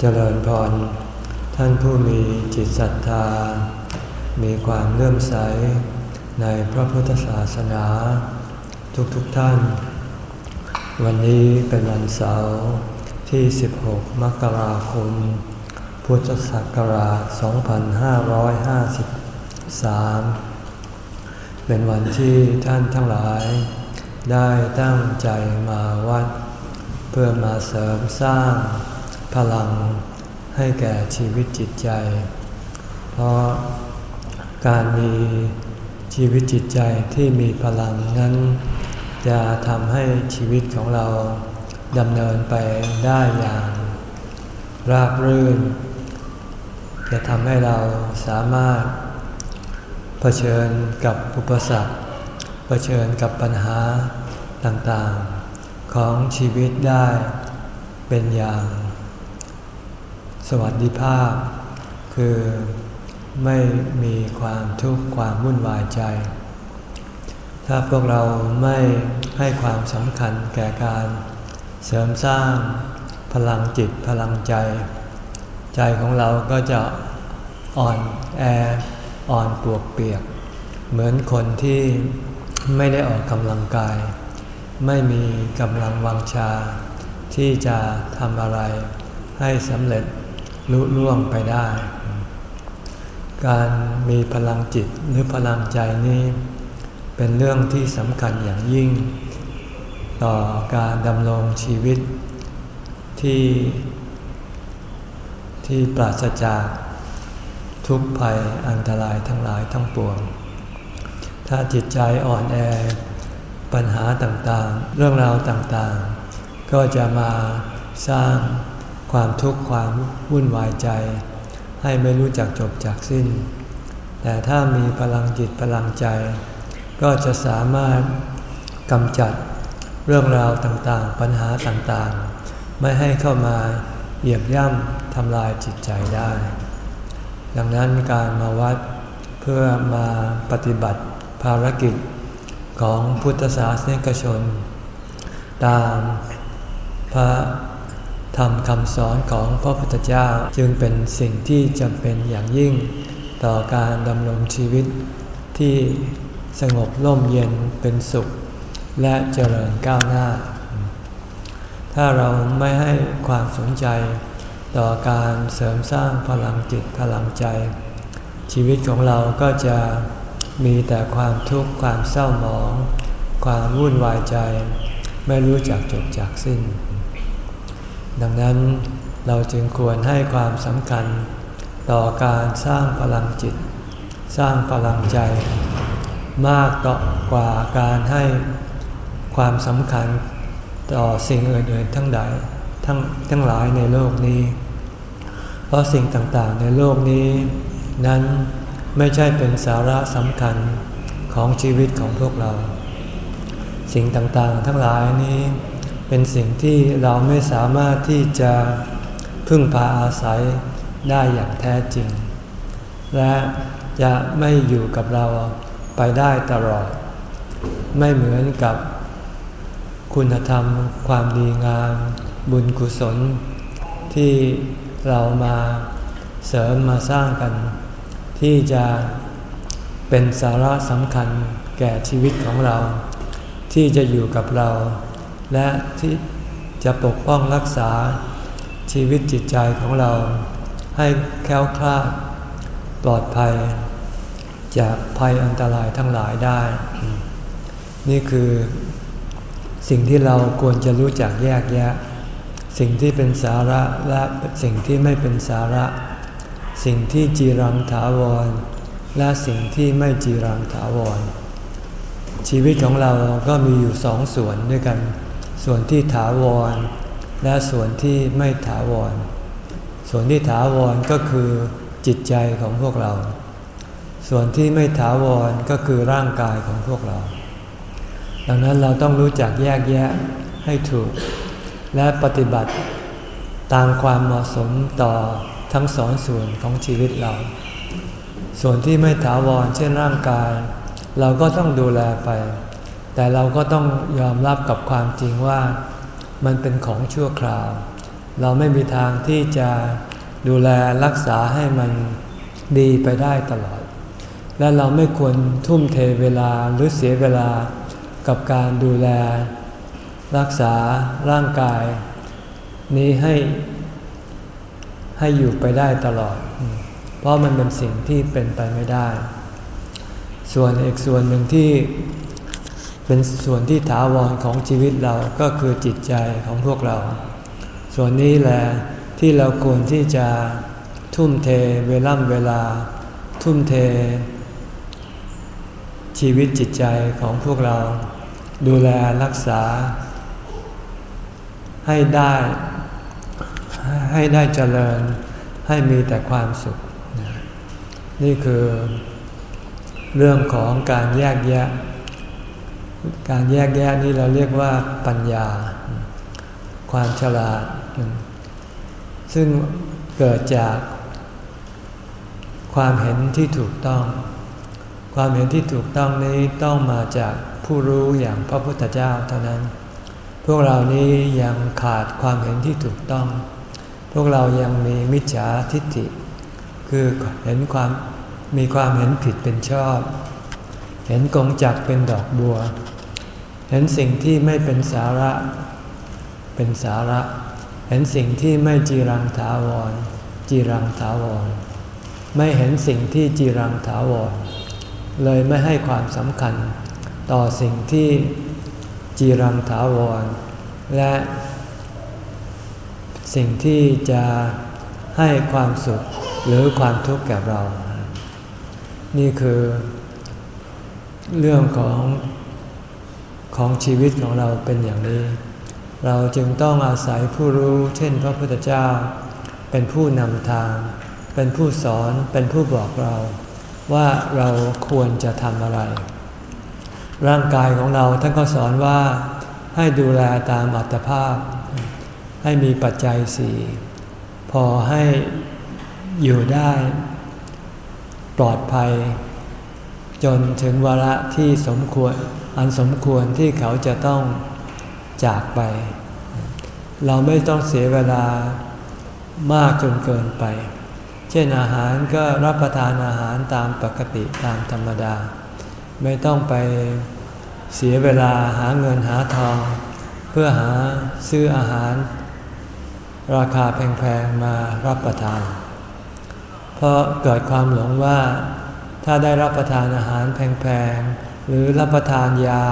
เจริญพร ท่านผู้มีจิตศรัทธา มีความเลื่อมใสในพระพุทธศาสนา ทุกๆทท่าน วันนี้เป็นวันเสาร์ที่ 16 มกราคม พุทธศักราช 2553 เป็นวันที่ท่านทั้งหลาย ได้ตั้งใจมาวัด เพื่อมาเสริมสร้าง พลังให้แก่ชีวิตจิตใจ เพราะการมีชีวิตจิตใจที่มีพลังนั้น จะทำให้ชีวิตของเราดำเนินไปได้อย่าง ราบรื่น จะทำให้เราสามารถเผชิญกับอุปสรรคเผชิญกับปัญหาต่างๆ ของชีวิตได้เป็นอย่าง สวัสดิภาพ คือไม่มีความทุกข์ความวุ่นวายใจ ถ้าพวกเราไม่ให้ความสำคัญแก่การเสริมสร้างพลังจิตพลังใจ ใจของเราก็จะอ่อนแออ่อนปวกเปียก เหมือนคนที่ไม่ได้ออกกำลังกาย ไม่มีกำลังวังชา ที่จะทำอะไรให้สำเร็จ ลุล่วงไปได้ การมีพลังจิตหรือพลังใจนี้ เป็นเรื่องที่สำคัญอย่างยิ่ง ต่อการดำรงชีวิตที่ที่ปราศจากทุกภัยอันตรายทั้งหลายทั้งปวง ถ้าจิตใจอ่อนแอ ปัญหาต่างๆ เรื่องราวต่างๆ ก็จะมาสร้าง ความทุกข์ความวุ่นวายใจ ให้ไม่รู้จักจบจากสิ้น แต่ถ้ามีพลังจิตพลังใจ ก็จะสามารถกำจัดเรื่องราวต่างๆ ปัญหาต่างๆ ไม่ให้เข้ามาเหยียบย่ำทำลายจิตใจได้ ดังนั้นการมาวัดเพื่อมาปฏิบัติภารกิจของพุทธศาสนิกชน ตามพระ ธรรมคำสอนของพระพุทธเจ้าจึงเป็นสิ่งที่จำเป็นอย่างยิ่ง ต่อการดำรงชีวิตที่สงบร่มเย็นเป็นสุข และเจริญก้าวหน้า ถ้าเราไม่ให้ความสนใจต่อการเสริมสร้างพลังจิตพลังใจ ชีวิตของเราก็จะมีแต่ความทุกข์ความเศร้าหมอง ความวุ่นวายใจ ไม่รู้จักจบจากสิ้น ดังนั้นเราจึงควรให้ความสำคัญต่อการสร้างพลังจิต สร้างพลังใจ มากต่อกว่าการให้ความสำคัญต่อสิ่งอื่นๆทั้งใดทั้งทั้งหลายในโลกนี้ เพราะสิ่งต่างๆในโลกนี้ นั้นไม่ใช่เป็นสาระสำคัญของชีวิตของพวกเรา สิ่งต่างๆทั้งหลายนี้ เป็นสิ่งที่เราไม่สามารถที่จะพึ่งพาอาศัยได้อย่างแท้จริง และจะไม่อยู่กับเราไปได้ตลอด ไม่เหมือนกับคุณธรรม ความดีงาม บุญกุศล ที่เรามาเสริมมาสร้างกัน ที่จะเป็นสาระสำคัญแก่ชีวิตของเรา ที่จะอยู่กับเรา และที่จะปกป้องรักษาชีวิตจิตใจของเรา ให้แค้วคลาดปลอดภัย จากภัยอันตรายทั้งหลายได้ นี่คือสิ่งที่เราควรจะรู้จักแยกแยะ สิ่งที่เป็นสาระและสิ่งที่ไม่เป็นสาระ สิ่งที่จีรังถาวร และสิ่งที่ไม่จีรังถาวร ชีวิตของเราก็มีอยู่สองส่วนด้วยกัน ส่วนที่ถาวร และส่วนที่ไม่ถาวร ส่วนที่ถาวรก็คือจิตใจของพวกเรา ส่วนที่ไม่ถาวรก็คือร่างกายของพวกเรา ดังนั้นเราต้องรู้จักแยกแยะให้ถูก และปฏิบัติตามความเหมาะสมต่อทั้งสองส่วนของชีวิตเรา ส่วนที่ไม่ถาวรเช่นร่างกาย เราก็ต้องดูแลไป แต่เราก็ต้องยอมรับกับความจริงว่ามันเป็นของชั่วคราว เราไม่มีทางที่จะดูแลรักษาให้มันดีไปได้ตลอด และเราไม่ควรทุ่มเทเวลาหรือเสียเวลากับการดูแล รักษาร่างกาย นี้ให้ให้อยู่ไปได้ตลอด เพราะมันเป็นสิ่งที่เป็นไปไม่ได้ ส่วนอีกส่วนหนึ่งที่ เป็นส่วนที่ถาวรของชีวิตเราก็คือจิตใจของพวกเรา ส่วนนี้แหละที่เราควรที่จะทุ่มเทเวล่ำเวลา ทุ่มเท ชีวิตจิตใจของพวกเรา ดูแลรักษา ให้ได้ให้ได้เจริญให้มีแต่ความสุข นี่คือเรื่องของการแยกแยะ การแยกแยะนี่เราเรียกว่าปัญญา ความฉลาด ซึ่งเกิดจากความเห็นที่ถูกต้อง ความเห็นที่ถูกต้องนี้ต้องมาจากผู้รู้อย่างพระพุทธเจ้าเท่านั้น พวกเรานี้ยังขาดความเห็นที่ถูกต้อง พวกเรายังมีมิจฉาทิฏฐิ คือเห็นความมีความเห็นผิดเป็นชอบ เห็นกงจักเป็นดอกบัว เห็นสิ่งที่ไม่เป็นสาระ เป็นสาระ เห็นสิ่งที่ไม่จีรังถาวร จีรังถาวร ไม่เห็นสิ่งที่จีรังถาวร เลยไม่ให้ความสำคัญ ต่อสิ่งที่จีรังถาวร และสิ่งที่จะให้ความสุขหรือความทุกข์แก่เรา นี่คือ เรื่องของ ของชีวิตของเราเป็นอย่างนี้ เราจึงต้องอาศัยผู้รู้เช่นพระพุทธเจ้า เป็นผู้นำทาง เป็นผู้สอนเป็นผู้บอกเรา ว่าเราควรจะทำอะไร ร่างกายของเราท่านก็สอนว่าให้ดูแลตามอัตภาพ ให้มีปัจจัยสี่พอให้อยู่ได้ปลอดภัย จนถึงวาระที่สมควร อันสมควรที่เขาจะต้องจากไป เราไม่ต้องเสียเวลามากจนเกินไป เช่นอาหารก็รับประทานอาหารตามปกติตามธรรมดา ไม่ต้องไปเสียเวลาหาเงินหาทอง เพื่อหาซื้ออาหาร ราคาแพงๆมารับประทาน เพราะเกิดความหลงว่าถ้าได้รับประทานอาหารแพงๆ หรือรับประทานยา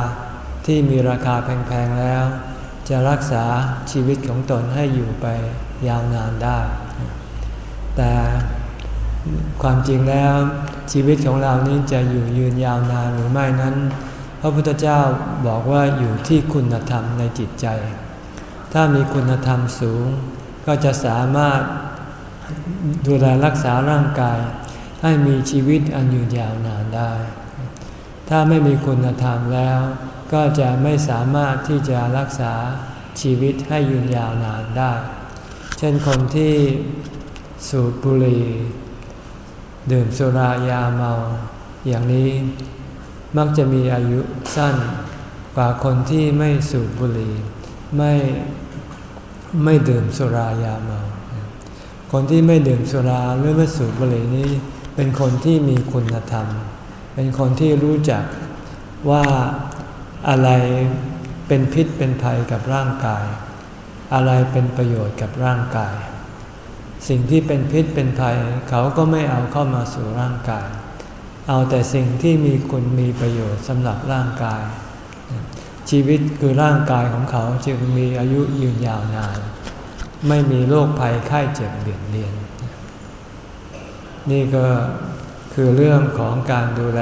ที่มีราคาแพงๆแล้ว จะรักษาชีวิตของตนให้อยู่ไปยาวนานได้ แต่ความจริงแล้วชีวิตของเรานี้จะอยู่ยืนยาวนานหรือไม่นั้น พระพุทธเจ้าบอกว่าอยู่ที่คุณธรรมในจิตใจ ถ้ามีคุณธรรมสูง ก็จะสามารถดูแลรักษาร่างกาย ให้มีชีวิตอันยืนยาวนานได้ ถ้าไม่มีคุณธรรมแล้ว ก็จะไม่สามารถที่จะรักษาชีวิตให้ยืนยาวนานได้ เช่นคนที่สูบบุหรี่ดื่มสุรายาเมา อย่างนี้มักจะมีอายุสั้นกว่าคนที่ไม่สูบบุหรี่ไม่ไม่ดื่มสุรายาเมา คนที่ไม่ดื่มสุราหรือไม่สูบบุหรี่นี้ เป็นคนที่มีคุณธรรม เป็นคนที่รู้จักว่าอะไรเป็นพิษเป็นภัยกับร่างกาย อะไรเป็นประโยชน์กับร่างกาย สิ่งที่เป็นพิษเป็นภัยเขาก็ไม่เอาเข้ามาสู่ร่างกาย เอาแต่สิ่งที่มีคุณมีประโยชน์สำหรับร่างกาย ชีวิตคือร่างกายของเขาจึงมีอายุยืนยาวนาน ไม่มีโรคภัยไข้เจ็บเบียดเบียน นี่ก็ คือเรื่องของการดูแล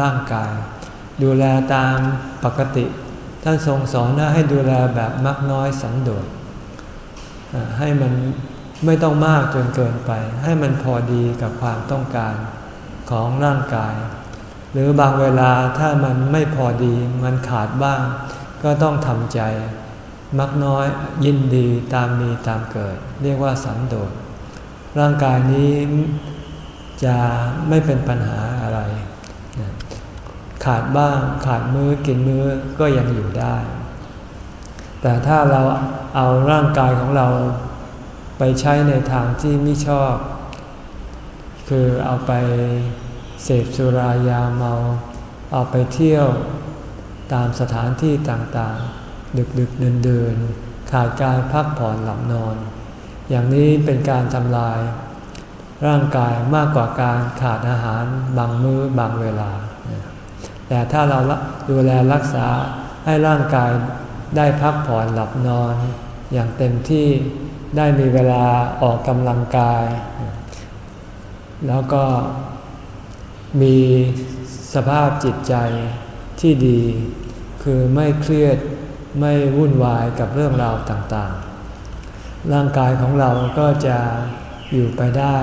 ร่างกาย ดูแลตามปกติ ท่านทรงสอนให้ดูแลแบบมักน้อยสันโดษให้มันไม่ต้องมากจนเกินไป ให้มันพอดีกับความต้องการของร่างกาย หรือบางเวลาถ้ามันไม่พอดีมันขาดบ้าง ก็ต้องทำใจ มักน้อยยินดีตามมีตามเกิด เรียกว่าสันโดษร่างกายนี้ จะไม่เป็นปัญหาอะไร ขาดบ้างขาดมือ้อกินมื้อก็ยังอยู่ได้ แต่ถ้าเราเอาร่างกายของเราไปใช้ในทางที่ไม่ชอบ คือเอาไปเสพสุรายาเมา เอาไปเที่ยวตามสถานที่ต่างๆ ดึกดึกเดินเดินขาดการพักผ่อนหลับนอน อย่างนี้เป็นการทำลาย ร่างกายมากกว่าการขาดอาหารบางมือ้อบางเวลา แต่ถ้าเราดูแลรักษาให้ร่างกายได้พักผ่อนหลับนอน อย่างเต็มที่ได้มีเวลาออกกำลังกาย แล้วก็มีสภาพจิตใจที่ดี คือไม่เครียดไม่วุ่นวายกับเรื่องราวต่างๆ ร่างกายของเราก็จะ อยู่ไปได้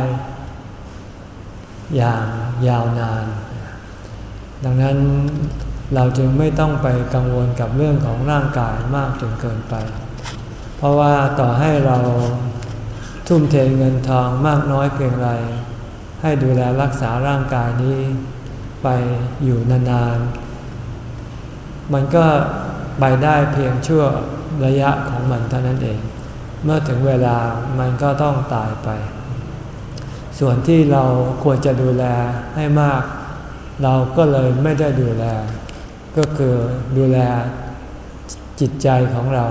อย่างยาวนาน ดังนั้นเราจึงไม่ต้องไปกังวลกับเรื่องของร่างกายมากจนเกินไป เพราะว่าต่อให้เราทุ่มเทเงินทองมากน้อยเพียงไร ให้ดูแลรักษาร่างกายนี้ไปอยู่นานๆ มันก็ไปได้เพียงชั่วระยะของมันเท่านั้นเอง เมื่อถึงเวลามันก็ต้องตายไป ส่วนที่เราควรจะดูแลให้มาก เราก็เลยไม่ได้ดูแล ก็คือดูแลจิตใจของเรา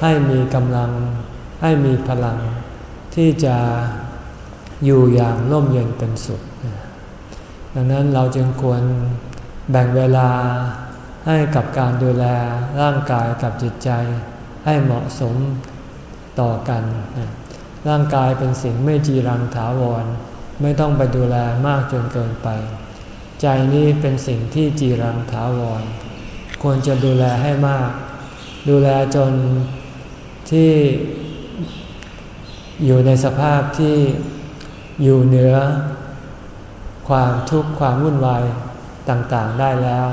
ให้มีกำลัง ให้มีพลัง ที่จะอยู่อย่างร่มเย็นเป็นสุข ดังนั้นเราจึงควรแบ่งเวลาให้กับการดูแลร่างกายกับจิตใจให้เหมาะสมต่อกัน ร่างกายเป็นสิ่งไม่จีรังถาวร ไม่ต้องไปดูแลมากจนเกินไป ใจนี้เป็นสิ่งที่จีรังถาวร ควรจะดูแลให้มาก ดูแลจนที่อยู่ในสภาพที่อยู่เหนือ ความทุกข์ความวุ่นวายต่างๆได้แล้ว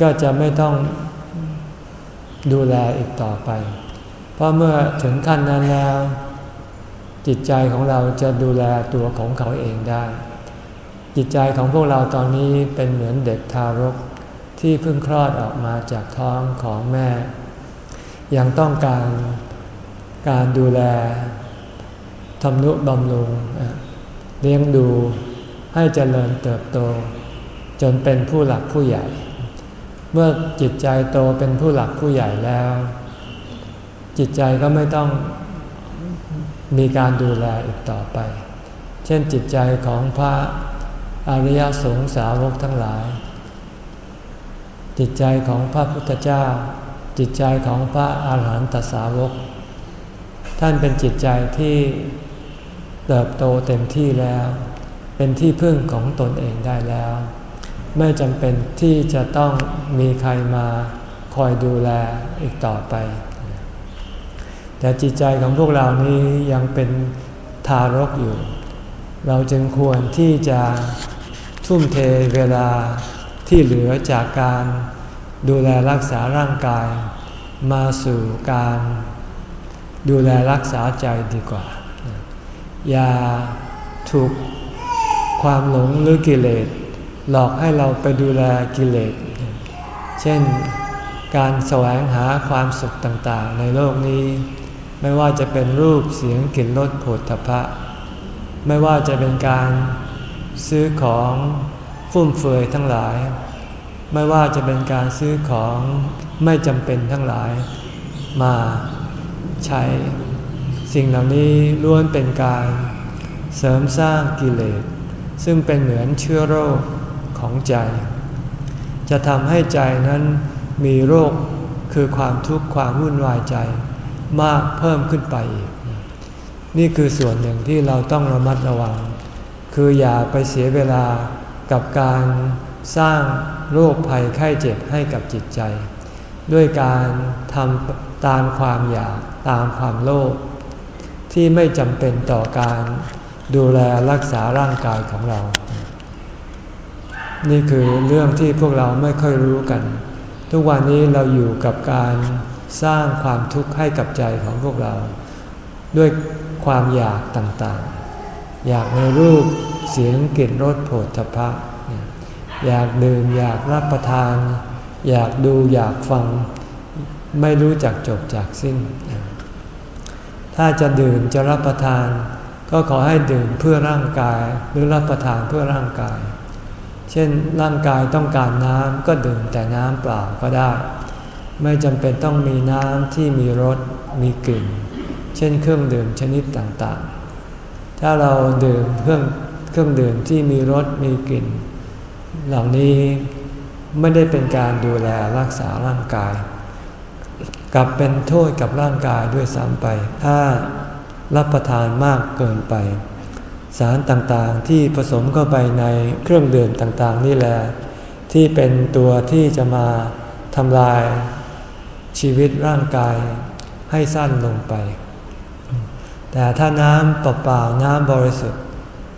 ก็จะไม่ต้องดูแลอีกต่อไป ราะเมื่อถึงขั้นนั้นแล้ว จิตใจของเราจะดูแลตัวของเขาเองได้ จิตใจของพวกเราตอนนี้เป็นเหมือนเด็กทารกที่เพิ่งคลอดออกมาจากท้องของแม่ ยังต้องการการดูแลทำนุบำรุงเลี้ยงดูให้เจริญเติบโต จนเป็นผู้หลักผู้ใหญ่ เมื่อจิตใจโตเป็นผู้หลักผู้ใหญ่แล้ว จิตใจก็ไม่ต้องมีการดูแลอีกต่อไป เช่นจิตใจของพระอริยสงสาวกทั้งหลาย จิตใจของพระพุทธเจ้า จิตใจของพระอาหารหันตสาวก ท่านเป็นจิตใจที่เติบโตเต็มที่แล้ว เป็นที่พึ่งของตนเองได้แล้ว ไม่จำเป็นที่จะต้องมีใครมาคอยดูแลอีกต่อไป แต่จิตใจของพวกเรานี้ยังเป็นทารกอยู่ เราจึงควรที่จะทุ่มเทเวลาที่เหลือจากการดูแลรักษาร่างกาย มาสู่การดูแลรักษาใจดีกว่า อย่าถูกความหลงหรือกิเลสหลอกให้เราไปดูแลกิเลส เช่น การแสวงหาความสุขต่างๆ ในโลกนี้ ไม่ว่าจะเป็นรูปเสียงกลิ่นรสผลทพะ ไม่ว่าจะเป็นการซื้อของฟุ่มเฟือยทั้งหลาย ไม่ว่าจะเป็นการซื้อของไม่จำเป็นทั้งหลายมาใช้ สิ่งเหล่านี้ล้วนเป็นการเสริมสร้างกิเลส ซึ่งเป็นเหมือนเชื้อโรคของใจ จะทำให้ใจนั้นมีโรคคือความทุกข์ความวุ่นวายใจ มากเพิ่มขึ้นไปอีก นี่คือส่วนหนึ่งที่เราต้องระมัดระวัง คืออย่าไปเสียเวลากับการสร้างโรคภัยไข้เจ็บให้กับจิตใจ ด้วยการทำตามความอยากตามความโลภที่ไม่จำเป็นต่อการดูแลรักษาร่างกายของเรา นี่คือเรื่องที่พวกเราไม่ค่อยรู้กัน ทุกวันนี้เราอยู่กับการ สร้างความทุกข์ให้กับใจของพวกเรา ด้วยความอยากต่างๆ อยากในรูปเสียงกลิ่นรสโผฏฐพะอยากดื่มอยากรับประทาน อยากดูอยากฟัง ไม่รู้จักจบจากสิ้น ถ้าจะดื่มจะรับประทาน ก็ขอให้ดื่มเพื่อร่างกายหรือรับประทานเพื่อร่างกาย เช่นร่างกายต้องการน้ำก็ดื่มแต่น้ำเปล่าก็ได้ ไม่จำเป็นต้องมีน้ำที่มีรสมีกลิ่น เช่นเครื่องดื่มชนิดต่างๆ ถ้าเราดื่มเครื่องเครื่องดื่มที่มีรสมีกลิ่น เหล่านี้ไม่ได้เป็นการดูแลรักษาร่างกาย กลับเป็นโทษกับร่างกายด้วยซ้ำไป ถ้ารับประทานมากเกินไป สารต่างๆที่ผสมเข้าไปในเครื่องดื่มต่างๆ นี่แหละที่เป็นตัวที่จะมาทำลาย ชีวิตร่างกายให้สั้นลงไป แต่ถ้าน้ำเปล่าๆน้ำบริสุทธิ์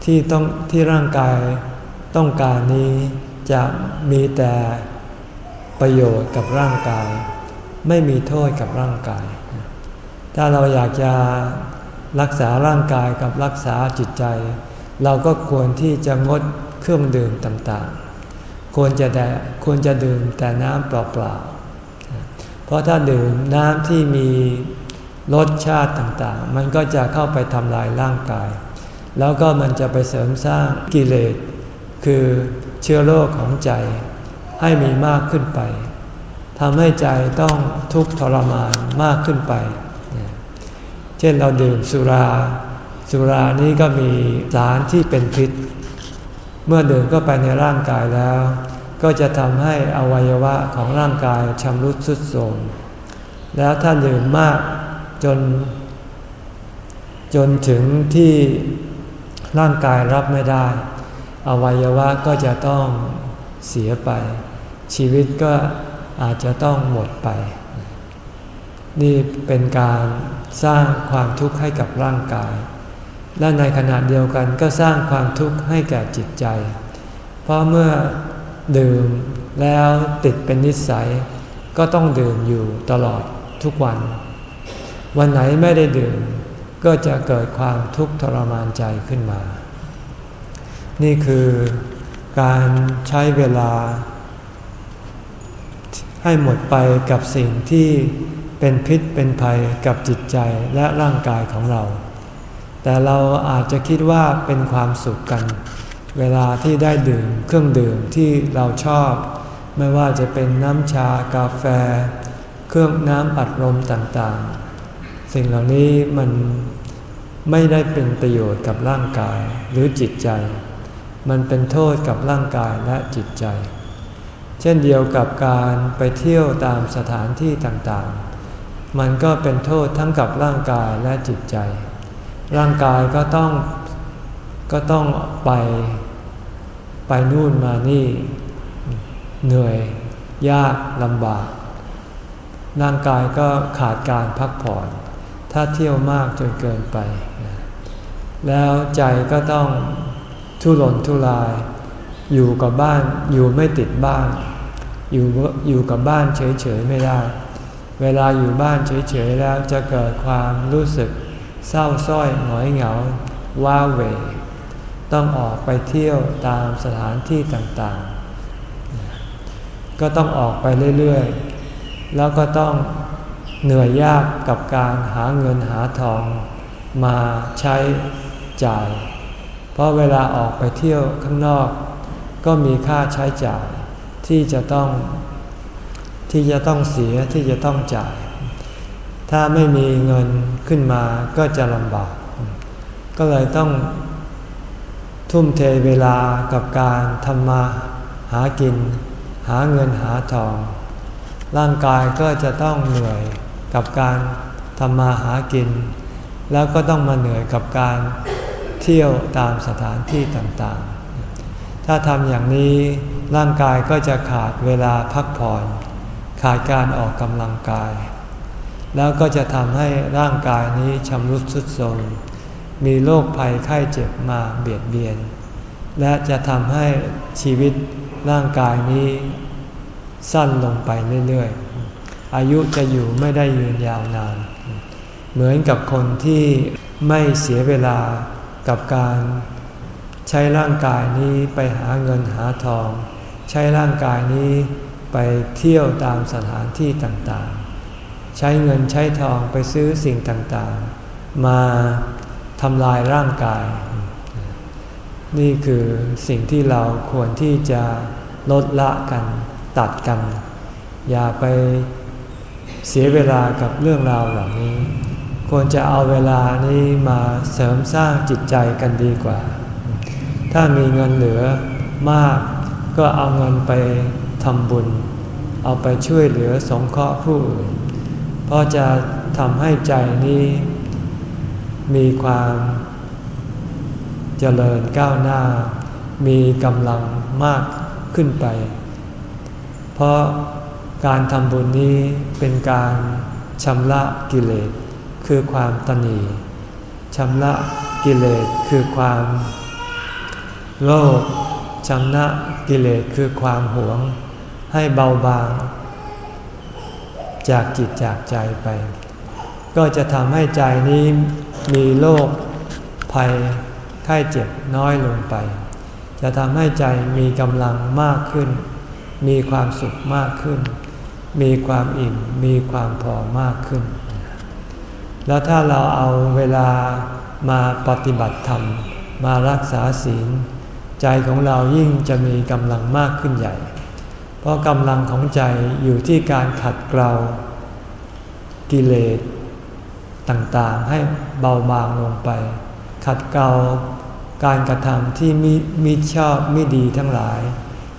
ที่ต้องที่ร่างกายต้องการนี้จะมีแต่ประโยชน์กับร่างกาย ไม่มีโทษกับร่างกาย ถ้าเราอยากจะรักษาร่างกายกับรักษาจิตใจ เราก็ควรที่จะงดเครื่องดื่มต่างๆ ควรจะแต่ควรจะดื่มแต่น้ำเปล่าๆ ราะถ้าดื่มน้ำที่มีรสชาติต่างๆ มันก็จะเข้าไปทำลายร่างกาย แล้วก็มันจะไปเสริมสร้างกิเลส คือเชื้อโรคของใจให้มีมากขึ้นไปทำให้ใจต้องทุกข์ทรมานมากขึ้นไป เช่นเราดื่มสุรา สุรานี้ก็มีสารที่เป็นพิษ เมื่อดื่มก็ไปในร่างกายแล้ว ก็จะทำให้อวัยวะของร่างกายชำรุดทรุดโทรมแล้วถ้าดื่มมากจน จนถึงที่ร่างกายรับไม่ได้ อวัยวะก็จะต้องเสียไป ชีวิตก็อาจจะต้องหมดไป นี่เป็นการสร้างความทุกข์ให้กับร่างกาย และในขณะเดียวกันก็สร้างความทุกข์ให้แก่จิตใจ เพราะเมื่อ ดื่มแล้วติดเป็นนิสัย ก็ต้องดื่มอยู่ตลอดทุกวัน วันไหนไม่ได้ดื่ม ก็จะเกิดความทุกข์ทรมานใจขึ้นมา นี่คือการใช้เวลา ให้หมดไปกับสิ่งที่เป็นพิษเป็นภัยกับจิตใจและร่างกายของเรา แต่เราอาจจะคิดว่าเป็นความสุขกัน เวลาที่ได้ดื่มเครื่องดื่มที่เราชอบ ไม่ว่าจะเป็นน้ำชากาแฟ เครื่องน้ำอัดลมต่างๆ สิ่งเหล่านี้มันไม่ได้เป็นประโยชน์กับร่างกายหรือจิตใจ มันเป็นโทษกับร่างกายและจิตใจ เช่นเดียวกับการไปเที่ยวตามสถานที่ต่างๆ มันก็เป็นโทษทั้งกับร่างกายและจิตใจ ร่างกายก็ต้องก็ต้องไป ไปนู่นมานี่ เหนื่อย ยากลำบาก ร่างกายก็ขาดการพักผ่อน ถ้าเที่ยวมากจนเกินไป แล้วใจก็ต้องทุรนทุราย อยู่กับบ้านอยู่ไม่ติดบ้าน อยู่อยู่กับบ้านเฉยๆไม่ได้ เวลาอยู่บ้านเฉยๆแล้วจะเกิดความรู้สึกเศร้าส้อยหงอยเหงาว้าเหว ต้องออกไปเที่ยวตามสถานที่ต่างๆ ก็ต้องออกไปเรื่อยๆ แล้วก็ต้องเหนื่อยยากกับการหาเงินหาทองมาใช้จ่าย เพราะเวลาออกไปเที่ยวข้างนอก ก็มีค่าใช้จ่ายที่จะต้องที่จะต้องเสียที่จะต้องจ่าย ถ้าไม่มีเงินขึ้นมาก็จะลำบาก ก็เลยต้อง ทุ่มเทเวลากับการทำมาหากิน หาเงินหาทอง ร่างกายก็จะต้องเหนื่อยกับการทำมาหากิน แล้วก็ต้องมาเหนื่อยกับการเที่ยวตามสถานที่ต่างๆ ถ้าทำอย่างนี้ร่างกายก็จะขาดเวลาพักผ่อน ขาดการออกกำลังกาย แล้วก็จะทำให้ร่างกายนี้ชำรุดทรุดโทรม มีโรคภัยไข้เจ็บมาเบียดเบียน และจะทำให้ชีวิตร่างกายนี้สั้นลงไปเรื่อยๆ อายุจะอยู่ไม่ได้ยืนยาวนาน เหมือนกับคนที่ไม่เสียเวลากับการใช้ร่างกายนี้ไปหาเงินหาทอง ใช้ร่างกายนี้ไปเที่ยวตามสถานที่ต่างๆ ใช้เงินใช้ทองไปซื้อสิ่งต่างๆ มา ทำลายร่างกาย นี่คือสิ่งที่เราควรที่จะลดละกันตัดกัน อย่าไปเสียเวลากับเรื่องราวเหล่านี้ ควรจะเอาเวลานี้มาเสริมสร้างจิตใจกันดีกว่า ถ้ามีเงินเหลือมากก็เอาเงินไปทำบุญ เอาไปช่วยเหลือสงเคราะห์ผู้อื่น เพราะจะทำให้ใจนี้ มีความเจริญก้าวหน้า มีกำลังมากขึ้นไป เพราะการทำบุญนี้เป็นการชำระกิเลสคือความตนีชำระกิเลสคือความโลภชำระกิเลสคือความหวง ให้เบาบาง จากจิตจากใจไป ก็จะทำให้ใจนี้ มีโรคภัยไข้เจ็บน้อยลงไป จะทำให้ใจมีกำลังมากขึ้น มีความสุขมากขึ้น มีความอิ่ม มีความพอมากขึ้น แล้วถ้าเราเอาเวลามาปฏิบัติธรรม มารักษาศีล ใจของเรายิ่งจะมีกำลังมากขึ้นใหญ่ เพราะกำลังของใจอยู่ที่การขัดเกลากิเลส ต่างๆ ให้เบาบางลงไป ขัดเกลาการกระทำที่มิมิชอบไม่ดีทั้งหลาย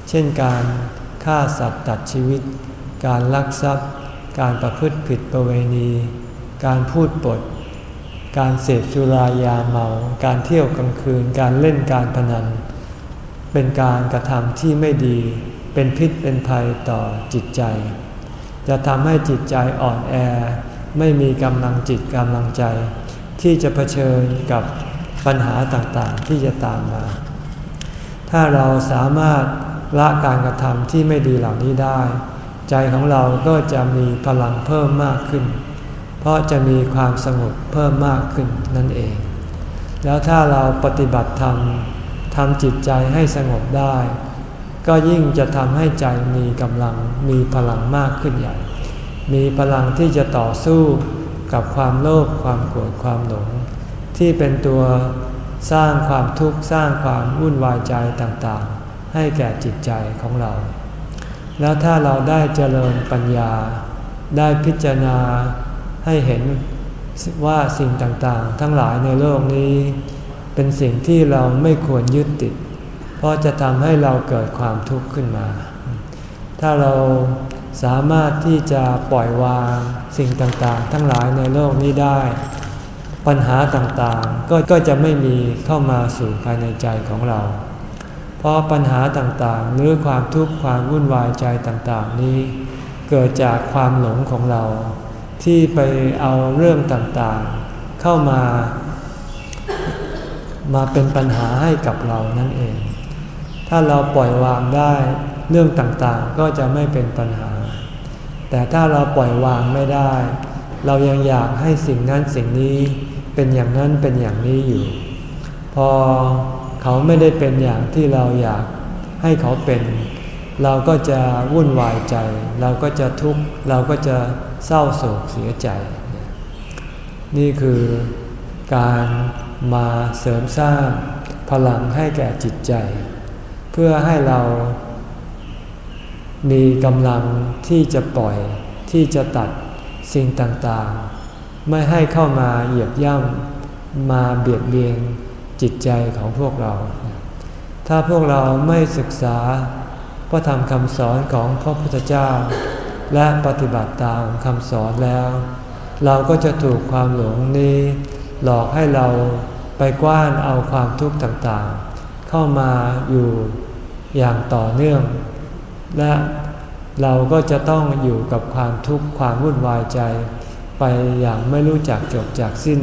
เช่นการฆ่าสัตว์ตัดชีวิต การลักทรัพย์ การประพฤติผิดประเวณี การพูดปด การเสพสุรายาเมา การเที่ยวกลางคืน การเล่นการพนัน เป็นการกระทำที่ไม่ดี เป็นพิษเป็นภัยต่อจิตใจ จะทำให้จิตใจอ่อนแอ ไม่มีกำลังจิตกำลังใจ ที่จะเผชิญกับปัญหาต่างๆที่จะตามมา ถ้าเราสามารถละการกระทำที่ไม่ดีเหล่านี้ได้ ใจของเราก็จะมีพลังเพิ่มมากขึ้น เพราะจะมีความสงบเพิ่มมากขึ้นนั่นเอง แล้วถ้าเราปฏิบัติธรรมทำจิตใจให้สงบได้ ก็ยิ่งจะทำให้ใจมีกำลังมีพลังมากขึ้นใหญ่ มีพลังที่จะต่อสู้กับความโลภความโกรธความหลง ที่เป็นตัวสร้างความทุกข์สร้างความวุ่นวายใจต่างๆ ให้แก่จิตใจของเรา แล้วถ้าเราได้เจริญปัญญา ได้พิจารณาให้เห็นว่าสิ่งต่างๆ ทั้งหลายในโลกนี้ เป็นสิ่งที่เราไม่ควรยึดติด เพราะจะทำให้เราเกิดความทุกข์ขึ้นมา ถ้าเรา สามารถที่จะปล่อยวางสิ่งต่างๆ ทั้งหลายในโลกนี้ได้ ปัญหาต่างๆก็ก็จะไม่มีเข้ามาสู่ภายในใจของเรา เพราะปัญหาต่างๆ หรือความทุกข์ความวุ่นวายใจต่างๆ นี้ เกิดจากความหลงของเรา ที่ไปเอาเรื่องต่างๆ เข้ามา มาเป็นปัญหาให้กับเรานั่นเอง ถ้าเราปล่อยวางได้เรื่องต่างๆ ก็จะไม่เป็นปัญหา แต่ถ้าเราปล่อยวางไม่ได้ เรายังอยากให้สิ่งนั้นสิ่งนี้เป็นอย่างนั้นเป็นอย่างนี้อยู่ พอเขาไม่ได้เป็นอย่างที่เราอยากให้เขาเป็น เราก็จะวุ่นวายใจ เราก็จะทุกข์เราก็จะเศร้าโศกเสียใจ นี่คือการมาเสริมสร้างพลังให้แก่จิตใจ เพื่อให้เรา มีกำลังที่จะปล่อยที่จะตัดสิ่งต่างๆ ไม่ให้เข้ามาเหยียบย่ำมาเบียดเบียนจิตใจของพวกเรา ถ้าพวกเราไม่ศึกษาพระธรรมคำสอนของพระพุทธเจ้า และปฏิบัติตามคำสอนแล้ว เราก็จะถูกความหลงนี้ หลอกให้เราไปกว้านเอาความทุกข์ต่างๆ เข้ามาอยู่อย่างต่อเนื่อง และเราก็จะต้องอยู่กับความทุกข์ความวุ่นวายใจ ไปอย่างไม่รู้จักจบจากสิ้น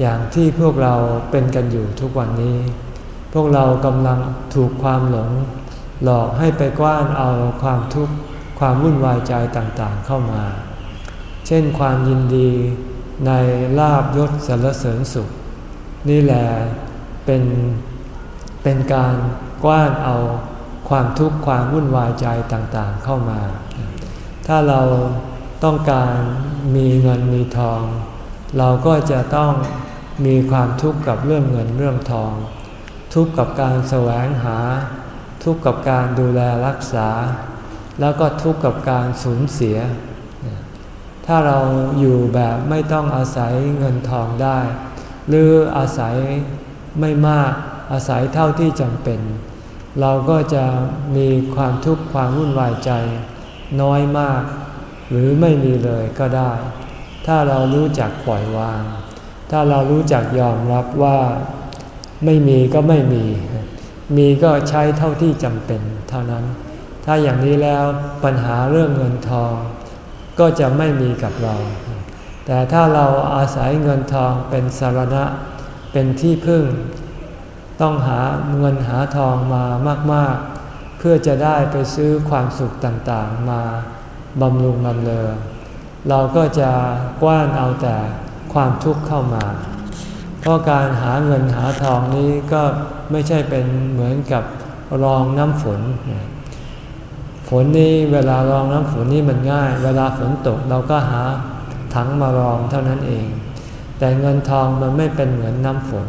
อย่างที่พวกเราเป็นกันอยู่ทุกวันนี้ พวกเรากำลังถูกความหลง หลอกให้ไปกว้านเอาความทุกข์ความวุ่นวายใจต่างๆเข้ามา เช่นความยินดีในลาบยศสรรเสริญสุข นี่แหละเป็นเป็นการกว้านเอา ความทุกข์ความวุ่นวายใจต่างๆเข้ามา ถ้าเราต้องการมีเงินมีทอง เราก็จะต้องมีความทุกข์กับเรื่องเงินเรื่องทอง ทุกข์กับการแสวงหา ทุกข์กับการดูแลรักษา แล้วก็ทุกข์กับการสูญเสีย ถ้าเราอยู่แบบไม่ต้องอาศัยเงินทองได้ หรืออาศัยไม่มากอาศัยเท่าที่จำเป็น เราก็จะมีความทุกข์ความวุ่นวายใจ น้อยมาก หรือไม่มีเลยก็ได้ ถ้าเรารู้จักปล่อยวาง ถ้าเรารู้จักยอมรับว่าไม่มีก็ไม่มี มีก็ใช้เท่าที่จำเป็นเท่านั้น ถ้าอย่างนี้แล้วปัญหาเรื่องเงินทอง ก็จะไม่มีกับเรา แต่ถ้าเราอาศัยเงินทองเป็นสารณะ เป็นที่พึ่ง ต้องหาเงินหาทองมามาก ๆ เพื่อจะได้ไปซื้อความสุขต่างๆ มาบำรุงบำเรอเราก็จะกว้านเอาแต่ความทุกข์เข้ามา เพราะการหาเงินหาทองนี้ก็ไม่ใช่เป็นเหมือนกับรองน้ำฝน ฝนนี่เวลารองน้ำฝนนี่มันง่าย เวลาฝนตกเราก็หาถังมารองเท่านั้นเอง แต่เงินทองมันไม่เป็นเหมือนน้ำฝน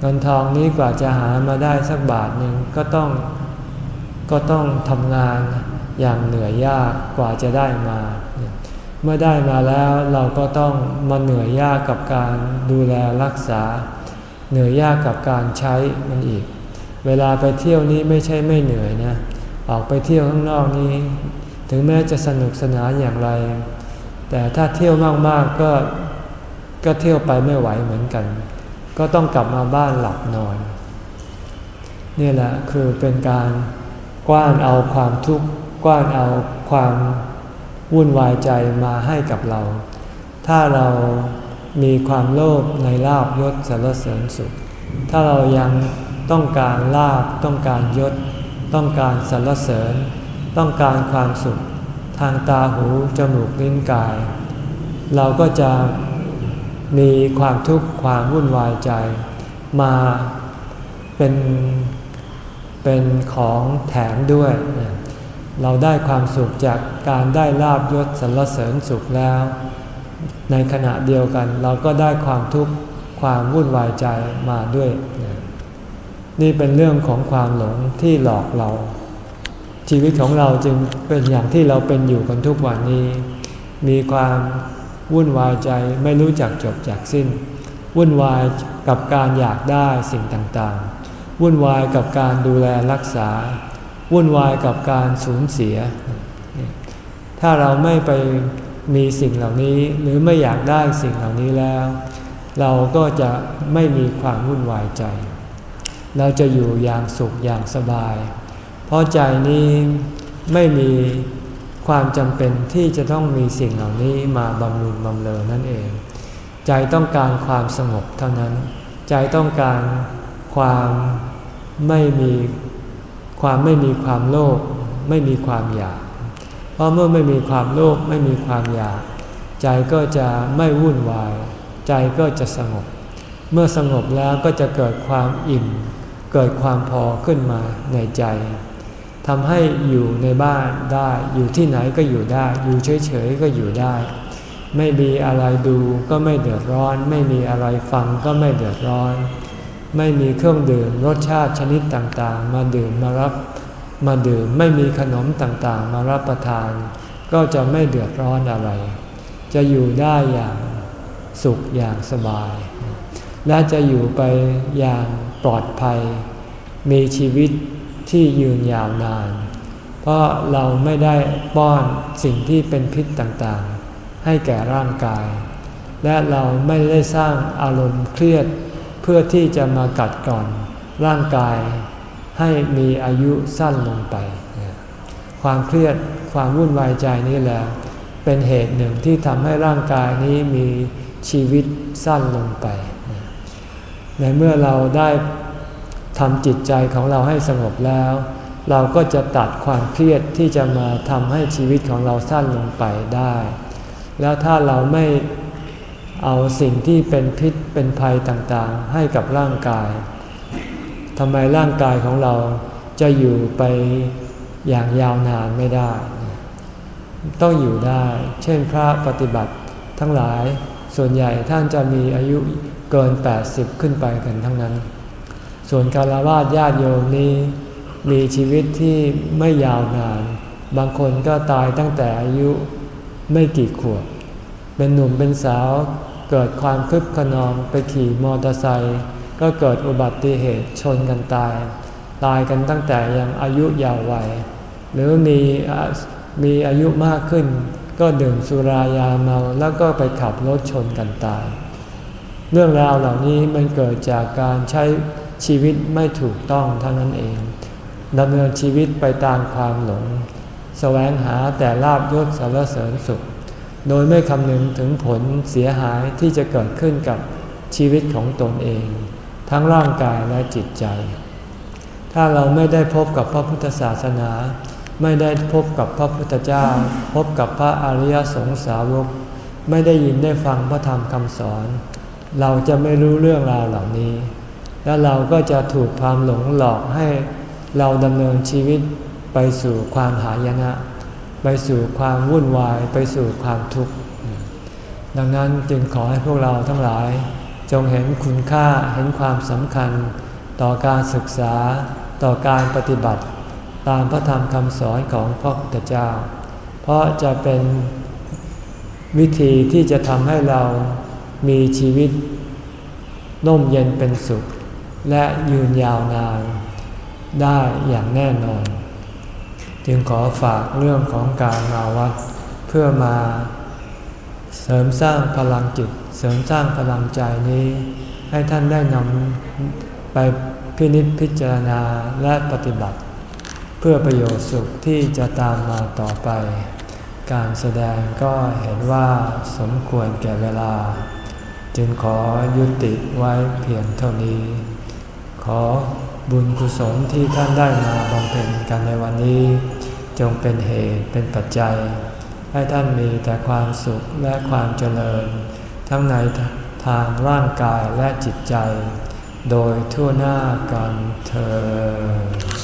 เงินทองนี้กว่าจะหามาได้สักบาทหนึ่งก็ต้องก็ต้องทำงานอย่างเหนื่อยยากกว่าจะได้มา เมื่อได้มาแล้วเราก็ต้องมาเหนื่อยยากกับการดูแลรักษา เหนื่อยยากกับการใช้มันอีก เวลาไปเที่ยวนี้ไม่ใช่ไม่เหนื่อยนะ ออกไปเที่ยวข้างนอกนี้ ถึงแม้จะสนุกสนานอย่างไร แต่ถ้าเที่ยวมากๆก็ก็เที่ยวไปไม่ไหวเหมือนกัน ก็ต้องกลับมาบ้านหลับนอน นี่แหละคือเป็นการกว้านเอาความทุกข์กว้านเอาความวุ่นวายใจมาให้กับเรา ถ้าเรามีความโลภในลาบยศสารเสริญสุข ถ้าเรายังต้องการลาบต้องการยศ ต้องการสรรเสริญ ต้องการความสุข ทางตาหูจมูกลิ้นกาย เราก็จะ มีความทุกข์ความวุ่นวายใจ มาเป็นเป็นของแถมด้วย เราได้ความสุขจากการได้ลาบยศสรรเสริญสุขแล้ว ในขณะเดียวกันเราก็ได้ความทุกข์ความวุ่นวายใจมาด้วย นี่เป็นเรื่องของความหลงที่หลอกเรา ชีวิตของเราจึงเป็นอย่างที่เราเป็นอยู่กันทุกวันนี้ มีความ วุ่นวายใจไม่รู้จักจบจากสิ้น วุ่นวายกับการอยากได้สิ่งต่างๆ วุ่นวายกับการดูแลรักษา วุ่นวายกับการสูญเสีย ถ้าเราไม่ไปมีสิ่งเหล่านี้หรือไม่อยากได้สิ่งเหล่านี้แล้ว เราก็จะไม่มีความวุ่นวายใจ เราจะอยู่อย่างสุขอย่างสบาย เพราะใจนี้ไม่มี ความจำเป็นที่จะต้องมีสิ่งเหล่านี้มาบำรุงบำเรอนั่นเอง ใจต้องการความสงบเท่านั้น ใจต้องการความไม่มีความไม่มีความโลภไม่มีความอยาก เพราะเมื่อไม่มีความโลภไม่มีความอยาก ใจก็จะไม่วุ่นวาย ใจก็จะสงบ เมื่อสงบแล้วก็จะเกิดความอิ่ม เกิดความพอขึ้นมาในใจ ทำให้อยู่ในบ้านได้ อยู่ที่ไหนก็อยู่ได้ อยู่เฉยๆก็อยู่ได้ ไม่มีอะไรดูก็ไม่เดือดร้อน ไม่มีอะไรฟังก็ไม่เดือดร้อน ไม่มีเครื่องดื่มรสชาติชนิดต่างๆ มาดื่มมารับมาดื่มไม่มีขนมต่างๆ มารับประทาน ก็จะไม่เดือดร้อนอะไร จะอยู่ได้อย่างสุขอย่างสบาย และจะอยู่ไปอย่างปลอดภัย มีชีวิต ที่ยืนยาวนาน เพราะเราไม่ได้ป้อนสิ่งที่เป็นพิษต่างๆ ให้แก่ร่างกาย และเราไม่ได้สร้างอารมณ์เครียดเพื่อที่จะมากัดก่อนร่างกายให้มีอายุสั้นลงไป ความเครียดความวุ่นวายใจนี่แหละเป็นเหตุหนึ่งที่ทำให้ร่างกายนี้มีชีวิตสั้นลงไป ในเมื่อเราได้ ทำจิตใจของเราให้สงบแล้ว เราก็จะตัดความเครียดที่จะมาทำให้ชีวิตของเราสั้นลงไปได้ แล้วถ้าเราไม่เอาสิ่งที่เป็นพิษเป็นภัยต่างๆ ให้กับร่างกายทำไมร่างกายของเราจะอยู่ไปอย่างยาวนานไม่ได้ ต้องอยู่ได้ เช่นพระปฏิบัติทั้งหลายส่วนใหญ่ท่านจะมีอายุเกิน 80 ขึ้นไปกันทั้งนั้น ส่วนคารวะญาติโยมนี้มีชีวิตที่ไม่ยาวนาน บางคนก็ตายตั้งแต่อายุไม่กี่ขวบ เป็นหนุ่มเป็นสาวเกิดความคึกขนองไปขี่มอเตอร์ไซค์ก็เกิดอุบัติเหตุชนกันตาย ตายกันตั้งแต่ยังอายุยาววัย หรือมีมีอายุมากขึ้น ก็ดื่มสุรายาเมาแล้วก็ไปขับรถชนกันตาย เรื่องราวเหล่านี้มันเกิดจากการใช้ ชีวิตไม่ถูกต้องเท่านั้นเองดำเนินชีวิตไปตามความหลงแสวงหาแต่ลาบยศสารเสริญสุข โดยไม่คำนึงถึงผลเสียหายที่จะเกิดขึ้นกับชีวิตของตนเอง ทั้งร่างกายและจิตใจ ถ้าเราไม่ได้พบกับพระพุทธศาสนา ไม่ได้พบกับพระพุทธเจ้า พบกับพระอริยสงสาวก ไม่ได้ยินได้ฟังพระธรรมคำสอน เราจะไม่รู้เรื่องราวเหล่านี้ และเราก็จะถูกความหลงหลอกให้เราดำเนินชีวิตไปสู่ความหายนะ ไปสู่ความวุ่นวาย ไปสู่ความทุกข์ ดังนั้นจึงขอให้พวกเราทั้งหลาย จงเห็นคุณค่าเห็นความสำคัญ ต่อการศึกษา ต่อการปฏิบัติ ตามพระธรรมคำสอนของพระพุทธเจ้า เพราะจะเป็นวิธีที่จะทำให้เรามีชีวิต น่มเย็นเป็นสุข และยืนยาวนานได้อย่างแน่นอน จึงขอฝากเรื่องของการมาวัดเพื่อมาเสริมสร้างพลังจิต เสริมสร้างพลังใจนี้ ให้ท่านได้นำไปพินิจพิจารณาและปฏิบัติ เพื่อประโยชน์สุขที่จะตามมาต่อไป การแสดงก็เห็นว่าสมควรแก่เวลา จึงขอยุติไว้เพียงเท่านี้ อบุญกุศลที่ท่านได้มาบำเพ็ญกันในวันนี้ จงเป็นเหตุเป็นปัจจัย ให้ท่านมีแต่ความสุขและความเจริญ ทั้งในทางร่างกายและจิตใจ โดยทั่วหน้ากันเธอ